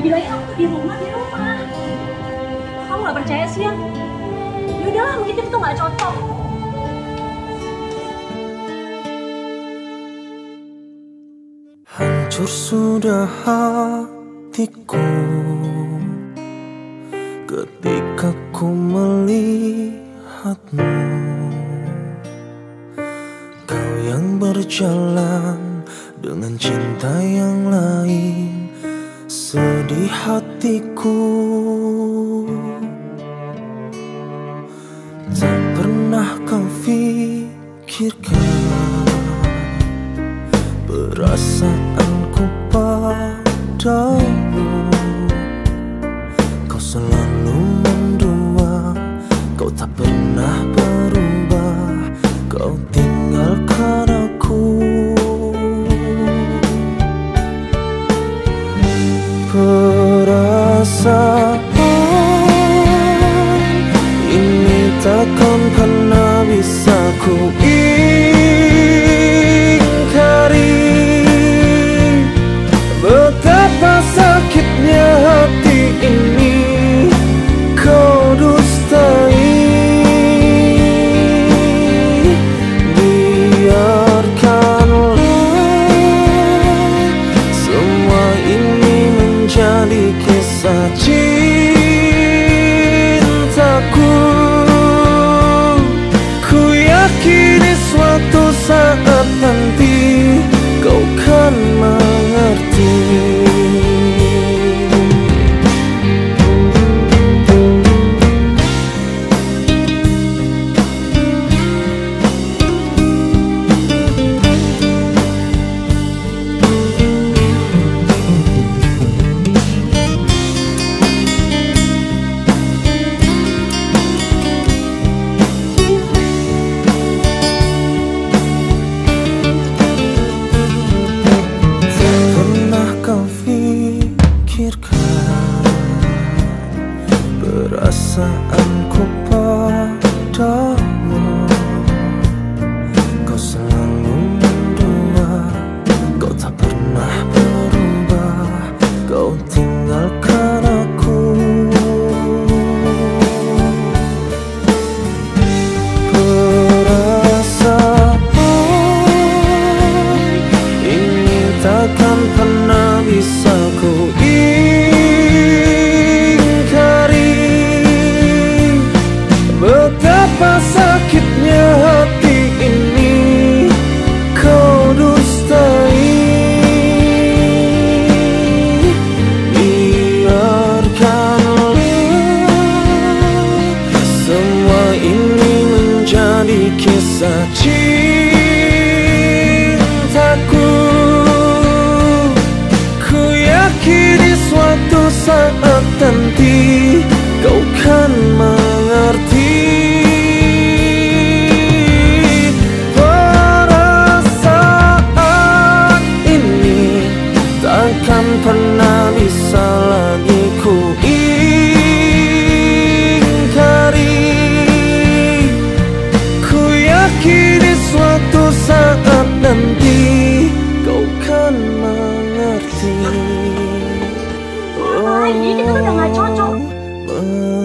dibilangin aku di rumah di rumah. Kamu nggak percaya sih ya? Ya udahlah mungkin tuh nggak cocok. Hancur sudah hatiku. Ketika ku melihatmu Kau yang berjalan dengan cinta yang lain Sedih hatiku. Tak pernah kau pikirkan Perasaanku padamu Perasaan Ini takkan pernah bisa ku Perasaanku padamu. Kau selalu mendua Kau tak pernah berubah. Kau tinggalkan aku. Perasaan ini takkan Betapa sakitnya hati ini? Kau dustai. Biarkanlah semua ini menjadi kisah cintaku. Ku yakini suatu saat nanti kau kan mengerti Oh.